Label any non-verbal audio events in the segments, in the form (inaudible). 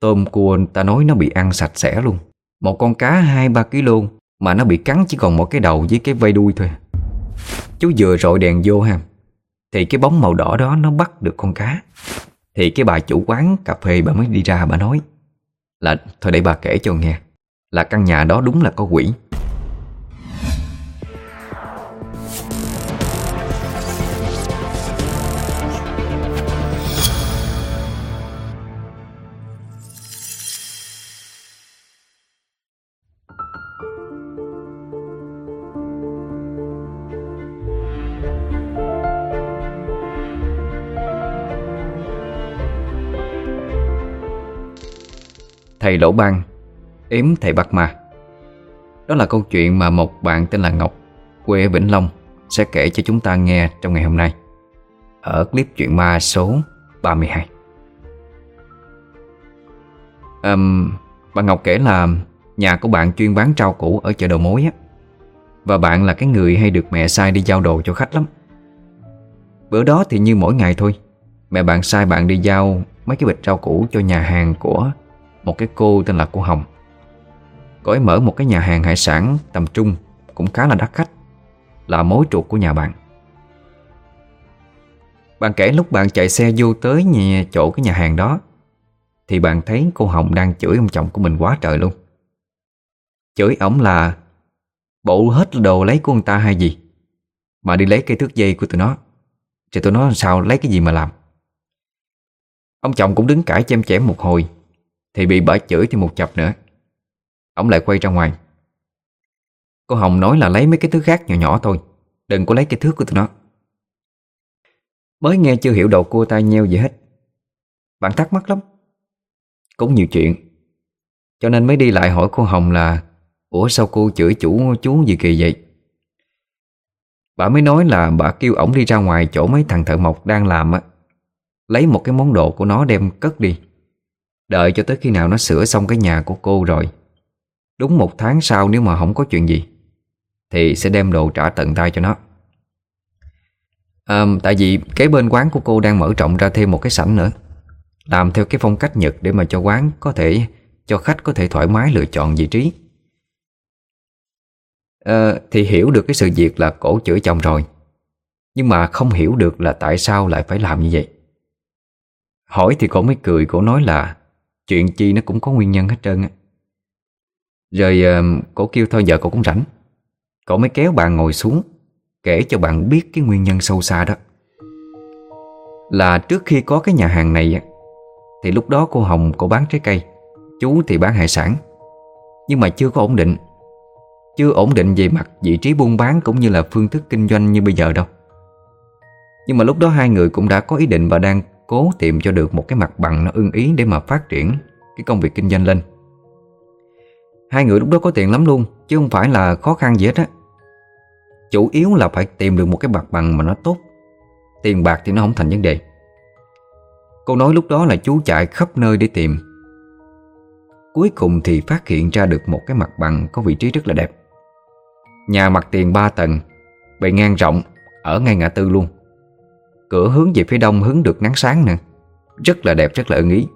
Tôm cua ta nói nó bị ăn sạch sẽ luôn. Một con cá 2-3 kg Mà nó bị cắn chỉ còn một cái đầu với cái vây đuôi thôi. Chú vừa rọi đèn vô ha. Thì cái bóng màu đỏ đó nó bắt được con cá. Thì cái bà chủ quán cà phê bà mới đi ra bà nói Là, thôi để bà kể cho nghe. Là căn nhà đó đúng là có quỷ. Thầy Lỗ Băng Yếm thầy Bạc Ma. Đó là câu chuyện mà một bạn tên là Ngọc Quê ở Vĩnh Long Sẽ kể cho chúng ta nghe trong ngày hôm nay Ở clip chuyện ma số 32 um, Bà Ngọc kể là Nhà của bạn chuyên bán rau củ ở chợ đầu mối á Và bạn là cái người hay được mẹ sai đi giao đồ cho khách lắm. Bữa đó thì như mỗi ngày thôi Mẹ bạn sai bạn đi giao mấy cái bịch rau củ cho nhà hàng của một cái cô tên là cô Hồng. Cô ấy mở một cái nhà hàng hải sản tầm trung, Cũng khá là đắt khách, Là mối chuột của nhà bạn. Bạn kể lúc bạn chạy xe vô tới nhà, chỗ cái nhà hàng đó, Thì bạn thấy cô Hồng đang chửi ông chồng của mình quá trời luôn. Chửi ổng là, Bộ hết đồ lấy của ông ta hay gì? Mà đi lấy cây thước dây của tụi nó, Thì tụi nó sao lấy cái gì mà làm? Ông chồng cũng đứng cãi chém chém một hồi thì bị bà chửi thêm một chập nữa. Ông lại quay ra ngoài. Cô Hồng nói là lấy mấy cái thứ khác nhỏ nhỏ thôi, Đừng có lấy cái thước của tụi nó. Mới nghe chưa hiểu đầu cua tay nheo gì hết. Bạn thắc mắc lắm. Cũng nhiều chuyện. Cho nên mới đi lại hỏi cô Hồng là, Ủa sao cô chửi chủ, chú gì kỳ vậy? Bà mới nói là bà kêu ổng đi ra ngoài chỗ mấy thằng thợ mộc đang làm á. Lấy một cái món đồ của nó đem cất đi. Đợi cho tới khi nào nó sửa xong cái nhà của cô rồi. Đúng một tháng sau nếu mà không có chuyện gì Thì sẽ đem đồ trả tận tay cho nó. À, Tại vì cái bên quán của cô đang mở rộng ra thêm một cái sảnh nữa. Làm theo cái phong cách Nhật để mà cho quán có thể Cho khách có thể thoải mái lựa chọn vị trí. À, Thì hiểu được cái sự việc là cổ chửi chồng rồi. Nhưng mà không hiểu được là tại sao lại phải làm như vậy. Hỏi thì cổ mới cười Cổ nói là Chuyện chi nó cũng có nguyên nhân hết trơn á. Rồi uh, cổ kêu thôi giờ cậu cũng rảnh. Cậu mới kéo bạn ngồi xuống Kể cho bạn biết cái nguyên nhân sâu xa đó. Là trước khi có cái nhà hàng này á Thì lúc đó cô Hồng cô bán trái cây Chú thì bán hải sản. Nhưng mà chưa có ổn định. Chưa ổn định về mặt vị trí buôn bán Cũng như là phương thức kinh doanh như bây giờ đâu. Nhưng mà lúc đó hai người cũng đã có ý định Và đang Cố tìm cho được một cái mặt bằng nó ưng ý Để mà phát triển cái công việc kinh doanh lên. Hai người lúc đó có tiền lắm luôn, Chứ không phải là khó khăn gì hết á. Chủ yếu là phải tìm được một cái mặt bằng mà nó tốt. Tiền bạc thì nó không thành vấn đề. Cô nói lúc đó là chú chạy khắp nơi để tìm. Cuối cùng thì phát hiện ra được một cái mặt bằng có vị trí rất là đẹp. Nhà mặt tiền 3 tầng, Bề ngang rộng, Ở ngay ngã tư luôn. Cửa hướng về phía đông hứng được nắng sáng nè Rất là đẹp, rất là ưng ý.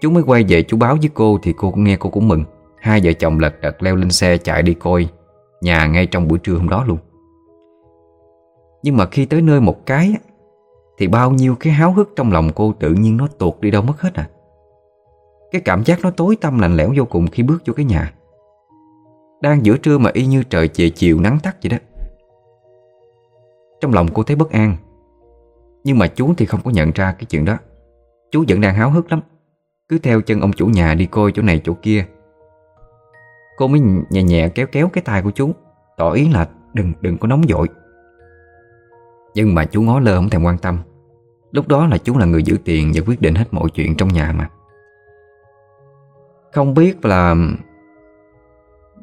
Chú mới quay về chú báo với cô Thì cô cũng nghe cô cũng mừng. Hai vợ chồng lật đật leo lên xe chạy đi coi Nhà ngay trong buổi trưa hôm đó luôn. Nhưng mà khi tới nơi một cái Thì bao nhiêu cái háo hức trong lòng cô Tự nhiên nó tuột đi đâu mất hết à. Cái cảm giác nó tối tăm lạnh lẽo vô cùng Khi bước vô cái nhà. Đang giữa trưa mà y như trời chề chiều nắng tắt vậy đó trong lòng cô thấy bất an. Nhưng mà chú thì không có nhận ra cái chuyện đó. Chú vẫn đang háo hức lắm. Cứ theo chân ông chủ nhà đi coi chỗ này chỗ kia. Cô mới nhẹ nhẹ kéo kéo cái tay của chú, Tỏ ý là đừng đừng có nóng vội. Nhưng mà chú ngó lơ không thèm quan tâm. Lúc đó là chú là người giữ tiền Và quyết định hết mọi chuyện trong nhà mà. Không biết là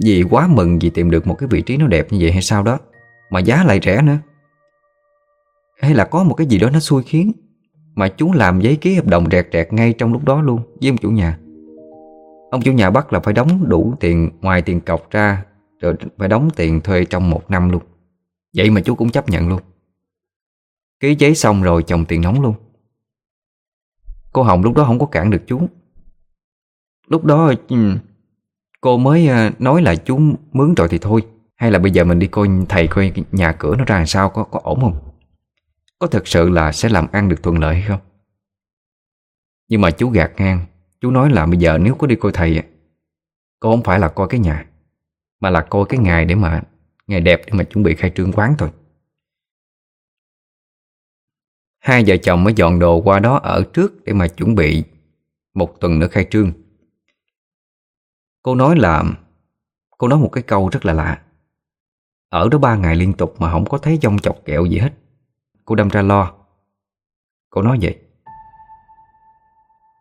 Vì quá mừng vì tìm được một cái vị trí nó đẹp như vậy hay sao đó, Mà giá lại rẻ nữa hay là có một cái gì đó nó xui khiến Mà chú làm giấy ký hợp đồng rẹt rẹt ngay trong lúc đó luôn Với ông chủ nhà? Ông chủ nhà bắt là phải đóng đủ tiền Ngoài tiền cọc ra Rồi phải đóng tiền thuê trong một năm luôn. Vậy mà chú cũng chấp nhận luôn. Ký giấy xong rồi chồng tiền nóng luôn. Cô Hồng lúc đó không có cản được chú. Lúc đó ừ, Cô mới ờ, nói là chú mướn rồi thì thôi. Hay là bây giờ mình đi coi thầy coi nhà cửa nó ra làm sao có, có ổn không? Có thật sự là sẽ làm ăn được thuận lợi hay không? Nhưng mà chú gạt ngang. Chú nói là bây giờ nếu có đi coi thầy Cô không phải là coi cái nhà, Mà là coi cái ngày để mà, Ngày đẹp để mà chuẩn bị khai trương quán thôi. Hai vợ chồng mới dọn đồ qua đó ở trước Để mà chuẩn bị Một tuần nữa khai trương. Cô nói là, Cô nói một cái câu rất là lạ. Ở đó ba ngày liên tục mà không có thấy dông chọc kẹo gì hết. Cô đâm ra lo. Cô nói vậy.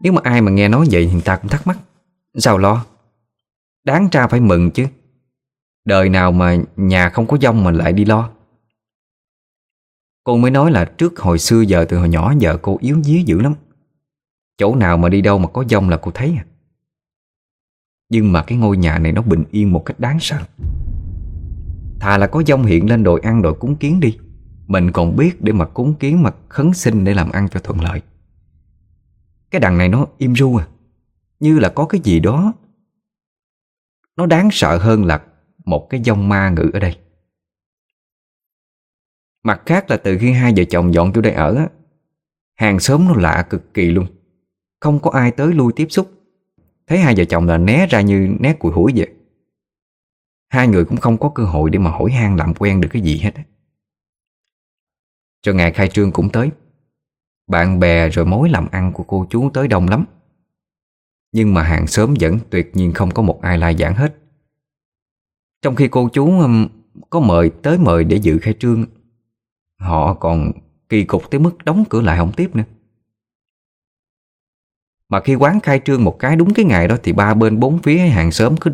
Nếu mà ai mà nghe nói vậy thì người ta cũng thắc mắc. Sao lo? Đáng ra phải mừng chứ. Đời nào mà nhà không có dông mà lại đi lo. Cô mới nói là trước hồi xưa giờ, từ hồi nhỏ giờ cô yếu dí dữ lắm. Chỗ nào mà đi đâu mà có dông là cô thấy à. Nhưng mà cái ngôi nhà này nó bình yên một cách đáng sợ. Thà là có dông hiện lên đồi ăn đồi cúng kiến đi. Mình còn biết để mà cúng kiến, mà khấn sinh để làm ăn cho thuận lợi. Cái đằng này nó im ru à Như là có cái gì đó. Nó đáng sợ hơn là một cái dông ma ngự ở đây. Mặt khác là từ khi hai vợ chồng dọn vô đây ở Hàng xóm nó lạ cực kỳ luôn. Không có ai tới lui tiếp xúc. Thấy hai vợ chồng là né ra như né cùi hủi vậy. Hai người cũng không có cơ hội để mà hỏi han làm quen được cái gì hết cho ngày khai trương cũng tới. Bạn bè rồi mối làm ăn của cô chú tới đông lắm. Nhưng mà hàng xóm vẫn tuyệt nhiên không có một ai lai giảng hết. Trong khi cô chú um, có mời tới mời để dự khai trương, Họ còn kỳ cục tới mức đóng cửa lại không tiếp nữa. Mà khi quán khai trương một cái đúng cái ngày đó Thì ba bên bốn phía hàng xóm cứ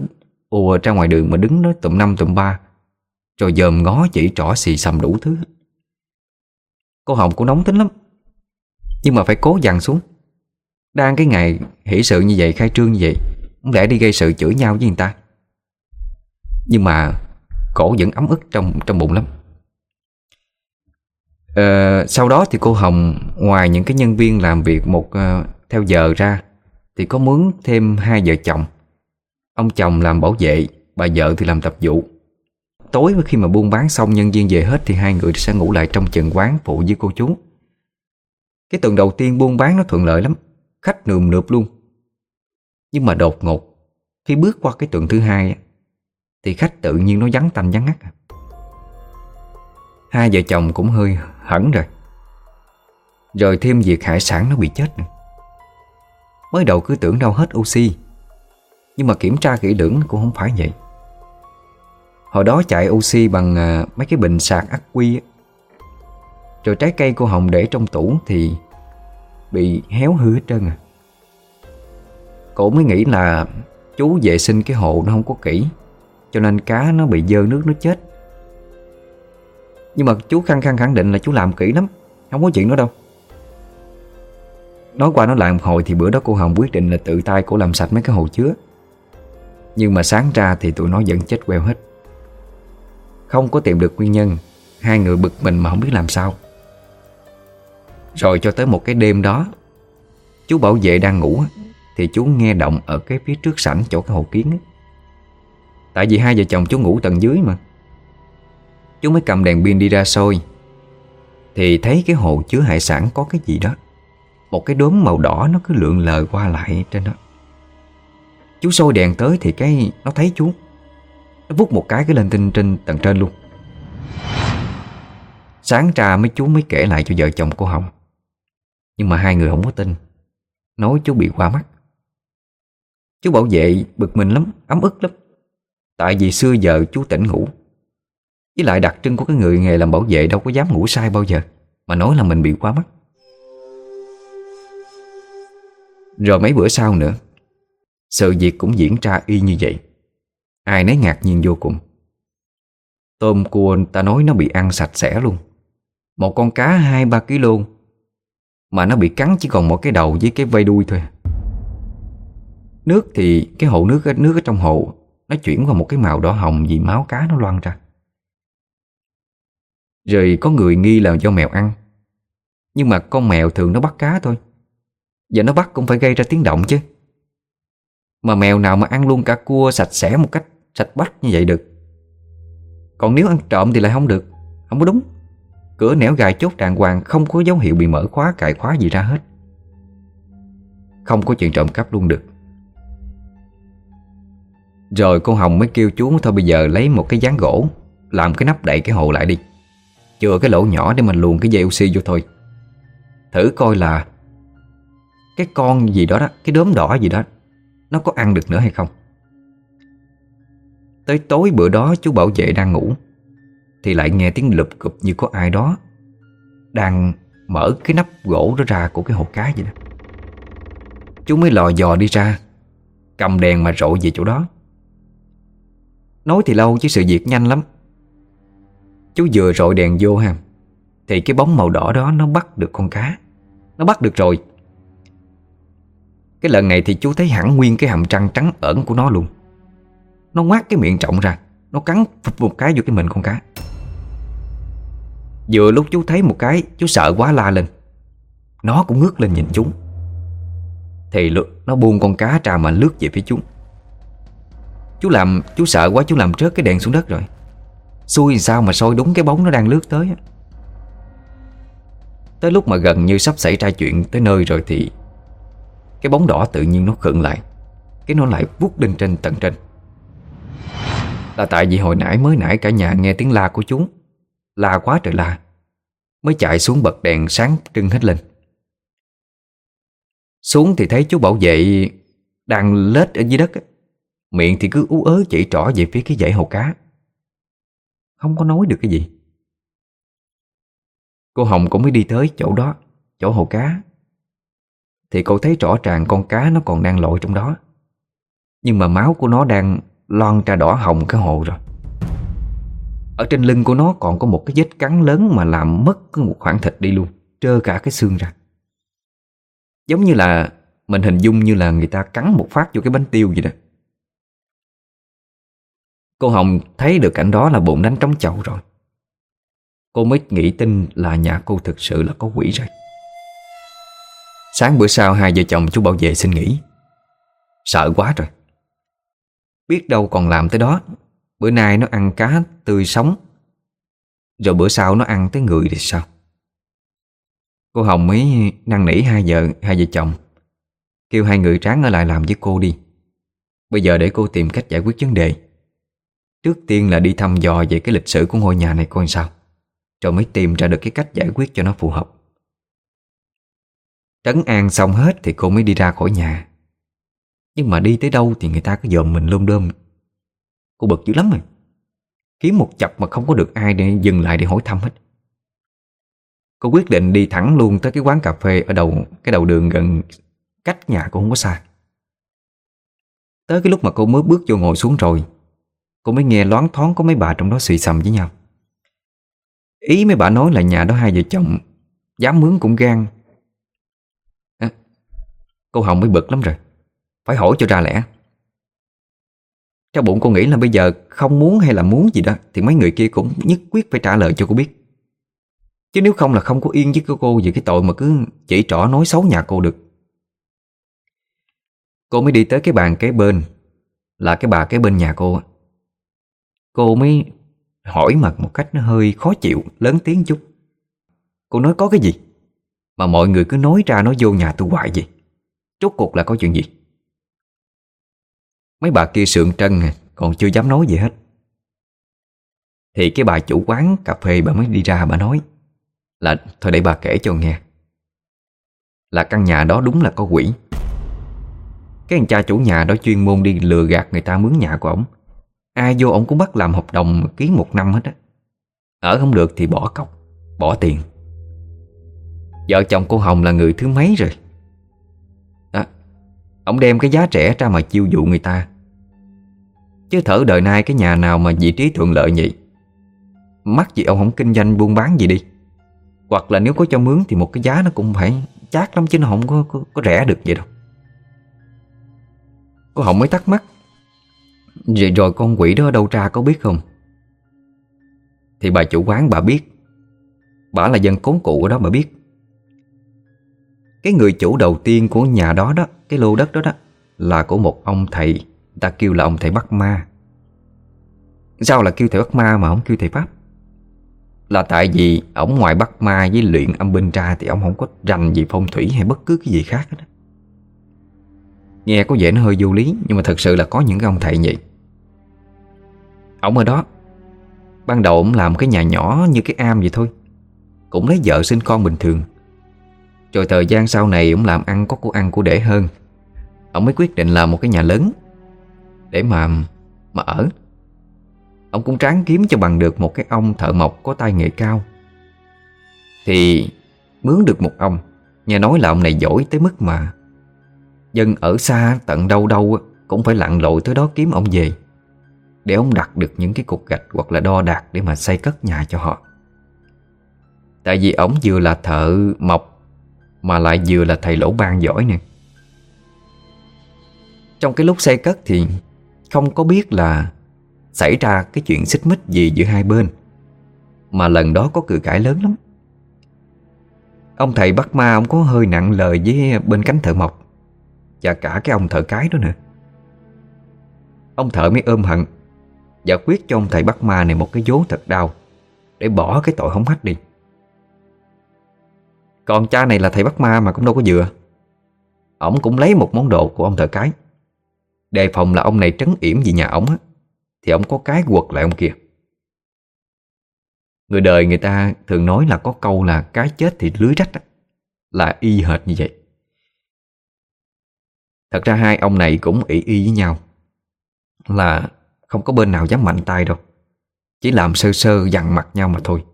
ùa ra ngoài đường mà đứng nói tụm năm tụm ba Rồi dòm ngó chỉ trỏ xì xầm đủ thứ. Cô Hồng cũng nóng tính lắm Nhưng mà phải cố dằn xuống Đang cái ngày hỷ sự như vậy Khai trương như vậy Không lẽ đi gây sự chửi nhau với người ta Nhưng mà Cổ vẫn ấm ức trong trong bụng lắm Ờ, sau đó thì cô Hồng ngoài những cái nhân viên làm việc một uh, theo giờ ra thì có mướn thêm hai vợ chồng. Ông chồng làm bảo vệ, bà vợ thì làm tập vụ. Tối khi mà buôn bán xong nhân viên về hết thì hai người sẽ ngủ lại trong chừng quán phụ với cô chú. Cái tuần đầu tiên buôn bán nó thuận lợi lắm, khách nườm nượp luôn. Nhưng mà đột ngột, khi bước qua cái tuần thứ hai thì khách tự nhiên nó vắng tanh vắng ngắt. À. Hai vợ chồng cũng hơi hẳn rồi Rồi thêm việc hải sản nó bị chết nữa Mới đầu cứ tưởng đâu hết oxy Nhưng mà kiểm tra kỹ lưỡng cũng không phải vậy Hồi đó chạy oxy bằng à, mấy cái bình sạc ắc quy Rồi trái cây cô Hồng để trong tủ thì Bị héo hư hết trơn à. Cổ mới nghĩ là Chú vệ sinh cái hồ nó không có kỹ Cho nên cá nó bị dơ nước nó chết. Nhưng mà chú khăng khăng khẳng định là chú làm kỹ lắm Không có chuyện đó đâu. Nói qua nó lại một hồi thì bữa đó cô Hồng quyết định là tự tay cô làm sạch mấy cái hồ chứa. Nhưng mà sáng ra thì tụi nó vẫn chết queo hết. Không có tìm được nguyên nhân, Hai người bực mình mà không biết làm sao. Rồi cho tới một cái đêm đó, Chú bảo vệ đang ngủ Thì chú nghe động ở cái phía trước sảnh chỗ cái hồ kiến Tại vì hai vợ chồng chú ngủ tầng dưới mà. Chú mới cầm đèn pin đi ra soi, Thì thấy cái hồ chứa hải sản có cái gì đó. Một cái đốm màu đỏ nó cứ lượn lờ qua lại trên đó. Chú soi đèn tới thì cái, nó thấy chú. Nó vút một cái cái lên tinh trên tầng trên luôn. Sáng trà mấy chú mới kể lại cho vợ chồng cô Hồng. Nhưng mà hai người không có tin. Nói chú bị qua mắt. Chú bảo vệ bực mình lắm, Ấm ức lắm. Tại vì xưa giờ chú tỉnh ngủ. Với lại đặc trưng của cái người nghề làm bảo vệ đâu có dám ngủ sai bao giờ, Mà nói là mình bị quá mắt. Rồi mấy bữa sau nữa, Sự việc cũng diễn ra y như vậy. Ai nấy ngạc nhiên vô cùng. Tôm cua ta nói nó bị ăn sạch sẽ luôn. Một con cá 2-3 kg Mà nó bị cắn chỉ còn một cái đầu với cái vây đuôi thôi. Nước thì cái hồ nước nước ở trong hồ Nó chuyển qua một cái màu đỏ hồng vì máu cá nó loang ra. Rồi có người nghi là do mèo ăn. Nhưng mà con mèo thường nó bắt cá thôi. Và nó bắt cũng phải gây ra tiếng động chứ. Mà mèo nào mà ăn luôn cả cua sạch sẽ một cách sạch bách như vậy được. Còn nếu ăn trộm thì lại không được. Không có đúng. Cửa nẻo gài chốt đàng hoàng, Không có dấu hiệu bị mở khóa, cài khóa gì ra hết. Không có chuyện trộm cắp luôn được. Rồi cô Hồng mới kêu chú, Thôi bây giờ lấy một cái dáng gỗ, Làm cái nắp đậy cái hồ lại đi. Chừa cái lỗ nhỏ để mình luồn cái dây oxy vô thôi. Thử coi là Cái con gì đó đó, Cái đốm đỏ gì đó. Nó có ăn được nữa hay không? Tới tối bữa đó chú bảo vệ đang ngủ, Thì lại nghe tiếng lụp cụp như có ai đó Đang mở cái nắp gỗ đó ra của cái hồ cá vậy đó. Chú mới lò dò đi ra, Cầm đèn mà rộ về chỗ đó. Nói thì lâu chứ sự việc nhanh lắm. Chú vừa rọi đèn vô ha, Thì cái bóng màu đỏ đó nó bắt được con cá. Nó bắt được rồi. Cái lần này thì chú thấy hẳn nguyên cái hàm trăng trắng ẩn của nó luôn. Nó ngoác cái miệng trọng ra, Nó cắn phụp một cái vô cái mình con cá. Vừa lúc chú thấy một cái, Chú sợ quá la lên. Nó cũng ngước lên nhìn chú. Thì nó buông con cá ra mà lướt về phía chú. Chú làm, Chú sợ quá, chú làm rớt cái đèn xuống đất rồi. Xui sao mà soi đúng cái bóng nó đang lướt tới Tới lúc mà gần như sắp xảy ra chuyện tới nơi rồi thì cái bóng đỏ tự nhiên nó khựng lại. Cái nó lại vút lên trên tận trên. Là tại vì hồi nãy, mới nãy cả nhà nghe tiếng la của chúng. La quá trời la. Mới chạy xuống bật đèn sáng trưng hết lên. Xuống thì thấy chú bảo vệ Đang lết ở dưới đất Miệng thì cứ ú ớ chỉ trỏ về phía cái dãy hồ cá. Không có nói được cái gì. Cô Hồng cũng mới đi tới chỗ đó, Chỗ hồ cá. Thì cô thấy rõ ràng con cá nó còn đang lội trong đó. Nhưng mà máu của nó đang Lon ra đỏ hồng cái hồ rồi. Ở trên lưng của nó còn có một cái vết cắn lớn Mà làm mất một khoảng thịt đi luôn, Trơ cả cái xương ra. Giống như là Mình hình dung như là người ta cắn một phát vô cái bánh tiêu vậy đó. Cô Hồng thấy được cảnh đó là bụng đánh trống chậu rồi. Cô mới nghĩ tin là nhà cô thực sự là có quỷ rồi. Sáng bữa sau hai vợ chồng chú bảo vệ xin nghỉ. Sợ quá rồi. Biết đâu còn làm tới đó. Bữa nay nó ăn cá tươi sống. Rồi bữa sau nó ăn tới người thì sao? Cô Hồng mới năn nỉ hai vợ hai vợ chồng. Kêu hai người tráng ở lại làm với cô đi. Bây giờ để cô tìm cách giải quyết vấn đề. Trước tiên là đi thăm dò về cái lịch sử của ngôi nhà này coi sao. Rồi mới tìm ra được cái cách giải quyết cho nó phù hợp. Trấn an xong hết thì cô mới đi ra khỏi nhà. Nhưng mà đi tới đâu thì người ta cứ dòm mình lôm đơm Cô bực dữ lắm rồi Kiếm một chập mà không có được ai để dừng lại để hỏi thăm hết. Cô quyết định đi thẳng luôn tới cái quán cà phê ở đầu, cái đầu đường gần cách nhà cô không có xa. Tới cái lúc mà cô mới bước vô ngồi xuống rồi, Cô mới nghe loáng thoáng có mấy bà trong đó xì xầm với nhau. Ý mấy bà nói là nhà đó hai vợ chồng, Dám mướn cũng gan Cô Hồng mới bực lắm rồi. Phải hỏi cho ra lẽ. Trong bụng cô nghĩ là bây giờ Không muốn hay là muốn gì đó, Thì mấy người kia cũng nhất quyết phải trả lời cho cô biết. Chứ nếu không là không có yên với cô Về cái tội mà cứ chỉ trỏ nói xấu nhà cô được. Cô mới đi tới cái bàn kế bên, Là cái bà kế bên nhà cô Cô mới hỏi mặt một cách nó hơi khó chịu, Lớn tiếng chút. Cô nói có cái gì? Mà mọi người cứ nói ra nói vô nhà tôi hoài gì Chốt cuộc là có chuyện gì? Mấy bà kia sượng trân, Còn chưa dám nói gì hết. Thì cái bà chủ quán cà phê bà mới đi ra, bà nói, Là, thôi để bà kể cho nghe. Là căn nhà đó đúng là có quỷ. Cái anh cha chủ nhà đó chuyên môn đi lừa gạt người ta mướn nhà của ổng. Ai vô ổng cũng bắt làm hợp đồng ký một năm hết á. Ở không được thì bỏ cọc, Bỏ tiền. Vợ chồng cô Hồng là người thứ mấy rồi? Ông đem cái giá rẻ ra mà chiêu dụ người ta. Chứ thở đời nay cái nhà nào mà vị trí thuận lợi vậy Mắc gì ông không kinh doanh buôn bán gì đi. Hoặc là nếu có cho mướn thì một cái giá nó cũng phải chát lắm chứ nó không có, có, có rẻ được vậy đâu. Cô Hồng mới thắc mắc. Vậy rồi con quỷ đó đâu ra có biết không? Thì bà chủ quán bà biết. Bà là dân cốn cụ ở đó bà biết. Cái người chủ đầu tiên của nhà đó đó, Cái lô đất đó đó, Là của một ông thầy, Ta kêu là ông thầy bắt Ma. Sao là kêu thầy bắt Ma mà không kêu thầy Pháp? Là tại vì Ông ngoài bắt Ma với luyện âm binh ra Thì ông không có rành gì phong thủy hay bất cứ cái gì khác hết Nghe có vẻ nó hơi vô lý, Nhưng mà thật sự là có những cái ông thầy vậy. Ông ở đó, Ban đầu ông làm cái nhà nhỏ như cái am vậy thôi, Cũng lấy vợ sinh con bình thường. Rồi thời gian sau này ông làm ăn có của ăn của để hơn. Ông mới quyết định làm một cái nhà lớn. Để mà mà ở. Ông cũng tráng kiếm cho bằng được một cái ông thợ mộc có tay nghề cao. Thì mướn được một ông. Nghe nói là ông này giỏi tới mức mà Dân ở xa tận đâu đâu Cũng phải lặn lội tới đó kiếm ông về. Để ông đặt được những cái cục gạch Hoặc là đo đạc để mà xây cất nhà cho họ. Tại vì ông vừa là thợ mộc mà lại vừa là thầy lỗ ban giỏi nè. Trong cái lúc xe cất thì Không có biết là Xảy ra cái chuyện xích mích gì giữa hai bên, Mà lần đó có cự cãi lớn lắm. Ông thầy bắt ma, ông có hơi nặng lời với bên cánh thợ mộc và cả cái ông thợ cái đó nữa. Ông thợ mới ôm hận Và quyết cho ông thầy bắt ma này một cái vố thật đau Để bỏ cái tội hống hách đi. Còn cha này là thầy bắt ma mà cũng đâu có dừa, Ông cũng lấy một món đồ của ông thợ cái. Đề phòng là ông này trấn yểm vì nhà ông á Thì ông có cái quật lại ông kia. Người đời người ta thường nói là có câu là Cái chết thì lưới rách á Là y hệt như vậy. Thật ra hai ông này cũng ỷ y với nhau Là không có bên nào dám mạnh tay đâu Chỉ làm sơ sơ dằn mặt nhau mà thôi.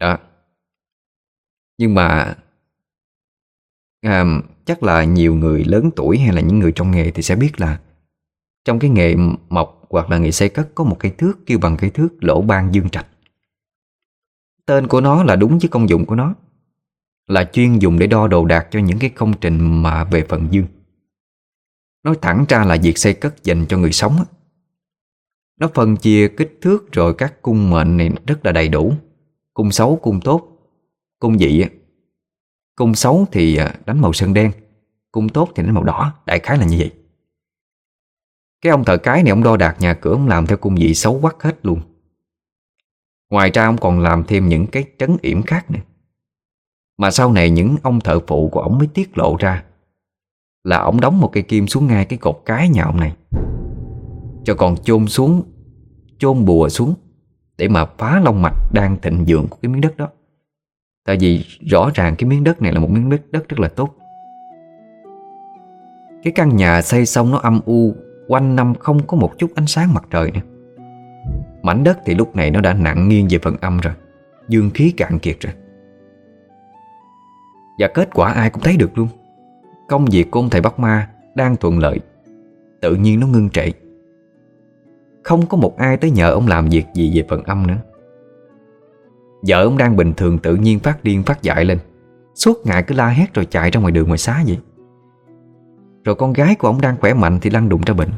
Đó. Nhưng mà à, Chắc là nhiều người lớn tuổi hay là những người trong nghề thì sẽ biết là Trong cái nghề mộc hoặc là nghề xây cất Có một cây thước kêu bằng cây thước lỗ ban dương trạch Tên của nó là đúng với công dụng của nó là chuyên dùng để đo đồ đạc cho những cái công trình mà về phần dương. Nói thẳng ra là việc xây cất dành cho người sống. Nó phân chia kích thước rồi các cung mệnh này rất là đầy đủ. Cung xấu, cung tốt, cung dị. Cung xấu thì à, đánh màu sơn đen, cung tốt thì đánh màu đỏ, đại khái là như vậy. Cái ông thợ cái này ông đo đạc nhà cửa ông làm theo cung dị xấu quắc hết luôn. Ngoài ra ông còn làm thêm những cái trấn yểm khác nữa. Mà sau này những ông thợ phụ của ông mới tiết lộ ra Là ông đóng một cây kim xuống ngay cái cột cái nhà ông này Cho còn chôn xuống Chôn bùa xuống Để mà phá long mạch đang thịnh vượng của cái miếng đất đó Tại vì rõ ràng cái miếng đất này là một miếng đất, đất rất là tốt. Cái căn nhà xây xong nó âm u Quanh năm không có một chút ánh sáng mặt trời nữa. Mảnh đất thì lúc này nó đã nặng nghiêng về phần âm rồi Dương khí cạn kiệt rồi. Và kết quả ai cũng thấy được luôn. Công việc của ông thầy Bắc Ma Đang thuận lợi Tự nhiên nó ngưng trệ. Không có một ai tới nhờ ông làm việc gì về phần âm nữa. Vợ ông đang bình thường tự nhiên phát điên phát dại lên. Suốt ngày cứ la hét rồi chạy ra ngoài đường ngoài xá vậy. Rồi con gái của ông đang khỏe mạnh thì lăn đụng ra bệnh.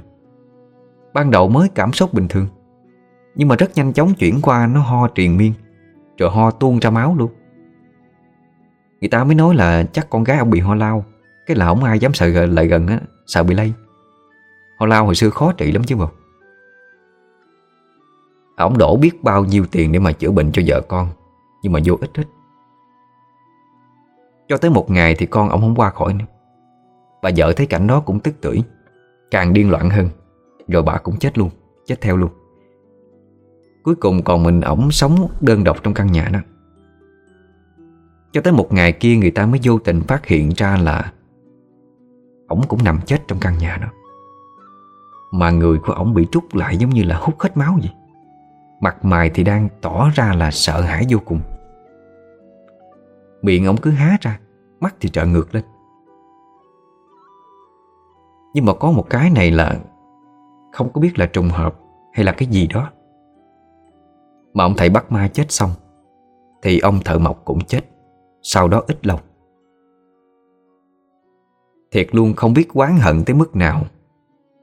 Ban đầu mới cảm xúc bình thường, Nhưng mà rất nhanh chóng chuyển qua nó ho triền miên, Rồi ho tuôn ra máu luôn. Người ta mới nói là chắc con gái ông bị ho lao, Cái là không ai dám sợ lại gần á, Sợ bị lây. Ho lao hồi xưa khó trị lắm chứ bộ. Ông đổ biết bao nhiêu tiền để mà chữa bệnh cho vợ con. Nhưng mà vô ích hết. Cho tới một ngày thì con ông không qua khỏi nữa. Bà vợ thấy cảnh đó cũng tức tưởi, Càng điên loạn hơn. Rồi bà cũng chết luôn, Chết theo luôn. Cuối cùng còn mình ổng sống đơn độc trong căn nhà đó. Cho tới một ngày kia người ta mới vô tình phát hiện ra là Ổng cũng nằm chết trong căn nhà đó. Mà người của ổng bị trút lại giống như là hút hết máu vậy. Mặt mày thì đang tỏ ra là sợ hãi vô cùng. Miệng ổng cứ há ra, Mắt thì trợ ngược lên. Nhưng mà có một cái này là Không có biết là trùng hợp Hay là cái gì đó. Mà ông thầy bắt ma chết xong, Thì ông thợ mộc cũng chết, sau đó ít lâu. Thiệt luôn không biết quán hận tới mức nào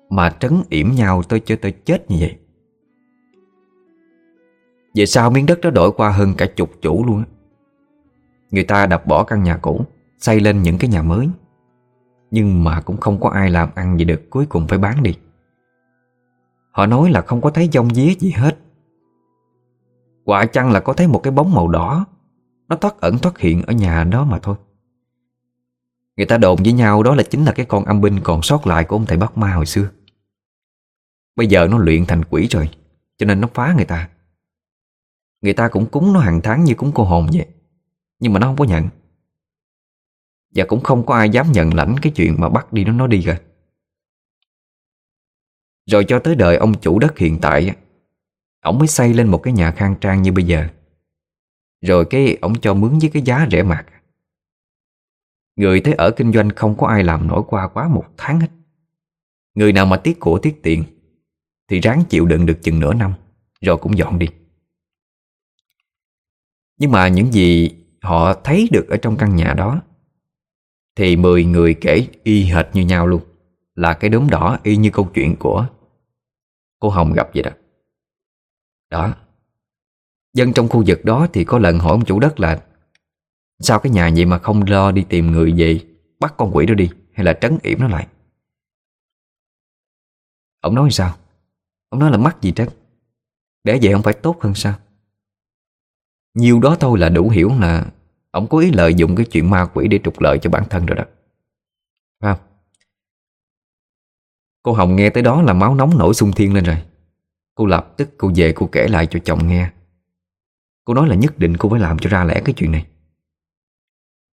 Mà trấn yểm nhau tôi cho tôi chết như vậy. Về sau miếng đất đó đổi qua hơn cả chục chủ luôn Người ta đập bỏ căn nhà cũ, Xây lên những cái nhà mới. Nhưng mà cũng không có ai làm ăn gì được, Cuối cùng phải bán đi. Họ nói là không có thấy dông día gì hết. Quả chăng là có thấy một cái bóng màu đỏ? Nó thoát ẩn thoát hiện ở nhà đó mà thôi. Người ta đồn với nhau đó là chính là cái con âm binh còn sót lại của ông thầy Bắc Ma hồi xưa. Bây giờ nó luyện thành quỷ rồi, Cho nên nó phá người ta. Người ta cũng cúng nó hàng tháng như cúng cô hồn vậy. Nhưng mà nó không có nhận. Và cũng không có ai dám nhận lãnh cái chuyện mà bắt đi nó nó đi cả Rồi cho tới đời ông chủ đất hiện tại Ông mới xây lên một cái nhà khang trang như bây giờ. Rồi cái ông cho mướn với cái giá rẻ mạt. Người tới ở kinh doanh không có ai làm nổi qua quá một tháng hết. Người nào mà tiết của tiết tiền Thì ráng chịu đựng được chừng nửa năm, Rồi cũng dọn đi. Nhưng mà những gì họ thấy được ở trong căn nhà đó Thì 10 người kể y hệt như nhau luôn. Là cái đốm đỏ y như câu chuyện của cô Hồng gặp vậy đó. Đó. Dân trong khu vực đó thì có lần hỏi ông chủ đất là, Sao cái nhà vậy mà không lo đi tìm người về Bắt con quỷ đó đi, Hay là trấn yểm nó lại? Ông nói sao? Ông nói là mắc gì trấn? Để vậy không phải tốt hơn sao? Nhiều đó thôi là đủ hiểu là Ông có ý lợi dụng cái chuyện ma quỷ Để trục lợi cho bản thân rồi đó. Phải không? Cô Hồng nghe tới đó là máu nóng nổi sung thiên lên rồi. Cô lập tức cô về cô kể lại cho chồng nghe. Cô nói là nhất định cô phải làm cho ra lẽ cái chuyện này.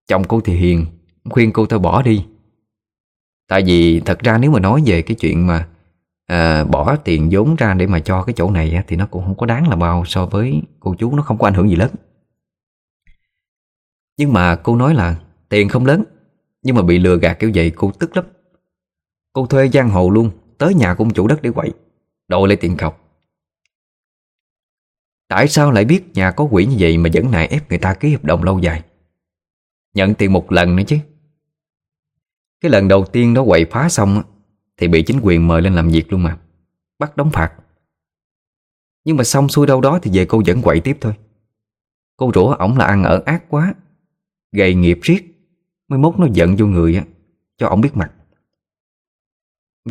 Chồng cô thì hiền, Khuyên cô ta bỏ đi. Tại vì thật ra nếu mà nói về cái chuyện mà à, Bỏ tiền vốn ra để mà cho cái chỗ này Thì nó cũng không có đáng là bao so với cô chú Nó không có ảnh hưởng gì lớn. Nhưng mà cô nói là Tiền không lớn Nhưng mà bị lừa gạt kiểu vậy cô tức lắm. Cô thuê giang hồ luôn Tới nhà của ông chủ đất để quậy Đòi lấy tiền cọc. Tại sao lại biết nhà có quỷ như vậy Mà vẫn nài ép người ta ký hợp đồng lâu dài? Nhận tiền một lần nữa chứ. Cái lần đầu tiên nó quậy phá xong thì bị chính quyền mời lên làm việc luôn mà. Bắt đóng phạt. Nhưng mà xong xuôi đâu đó Thì về cô vẫn quậy tiếp thôi. Cô rủa ổng là ăn ở ác quá, Gầy nghiệp riết, Mới mốt nó giận vô người á, Cho ổng biết mặt.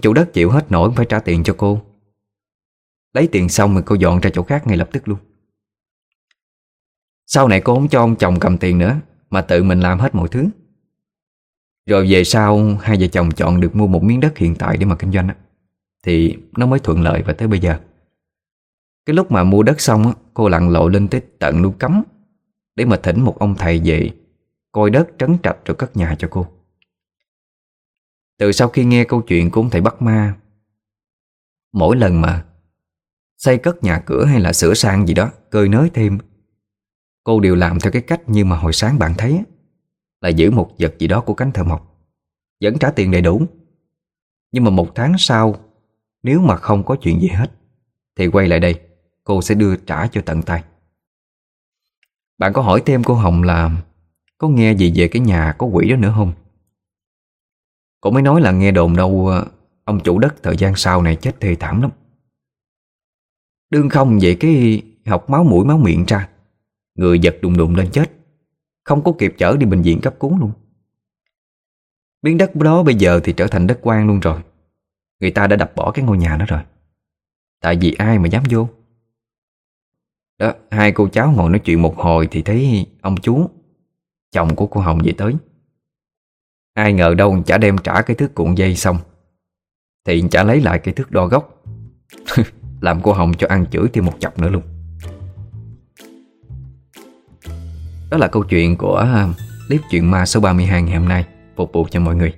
Chủ đất chịu hết nổi phải trả tiền cho cô. Lấy tiền xong rồi cô dọn ra chỗ khác ngay lập tức luôn. Sau này cô không cho ông chồng cầm tiền nữa, mà tự mình làm hết mọi thứ. Rồi về sau, Hai vợ chồng chọn được mua một miếng đất hiện tại Để mà kinh doanh Thì nó mới thuận lợi và tới bây giờ. Cái lúc mà mua đất xong Cô lặn lộ lên tới tận núi cấm Để mà thỉnh một ông thầy về Coi đất trấn trạch rồi cất nhà cho cô. Từ sau khi nghe câu chuyện của ông thầy Bắc Ma, Mỗi lần mà Xây cất nhà cửa hay là sửa sang gì đó, Cơi nới thêm, Cô đều làm theo cái cách như mà hồi sáng bạn thấy là giữ một vật gì đó của cánh thợ mộc. Vẫn trả tiền đầy đủ. Nhưng mà một tháng sau, Nếu mà không có chuyện gì hết, Thì quay lại đây, Cô sẽ đưa trả cho tận tay. Bạn có hỏi thêm cô Hồng là Có nghe gì về cái nhà có quỷ đó nữa không? Cô mới nói là nghe đồn đâu, Ông chủ đất thời gian sau này chết thê thảm lắm. Đương không vậy cái học máu mũi máu miệng ra, Người giật đùng đùng lên chết. Không có kịp chở đi bệnh viện cấp cứu luôn. Miếng đất đó bây giờ thì trở thành đất quan luôn rồi. Người ta đã đập bỏ cái ngôi nhà đó rồi. Tại vì ai mà dám vô? Đó, hai cô cháu ngồi nói chuyện một hồi Thì thấy ông chú Chồng của cô Hồng về tới. Ai ngờ đâu chả đem trả cái thước cuộn dây xong. Thì chả lấy lại cái thước đo gốc. (laughs) Làm cô Hồng cho ăn chửi thêm một chọc nữa luôn. Đó là câu chuyện của à, clip chuyện ma số 32 ngày hôm nay, Phục vụ cho mọi người.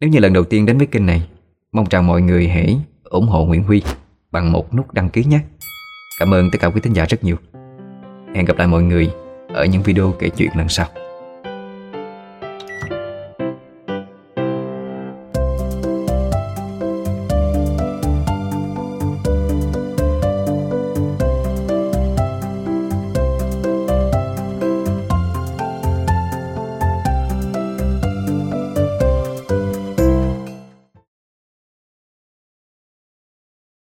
Nếu như lần đầu tiên đến với kênh này, Mong rằng mọi người hãy ủng hộ Nguyễn Huy Bằng một nút đăng ký nhé. Cảm ơn tất cả quý thính giả rất nhiều. Hẹn gặp lại mọi người Ở những video kể chuyện lần sau.